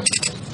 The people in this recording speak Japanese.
あ!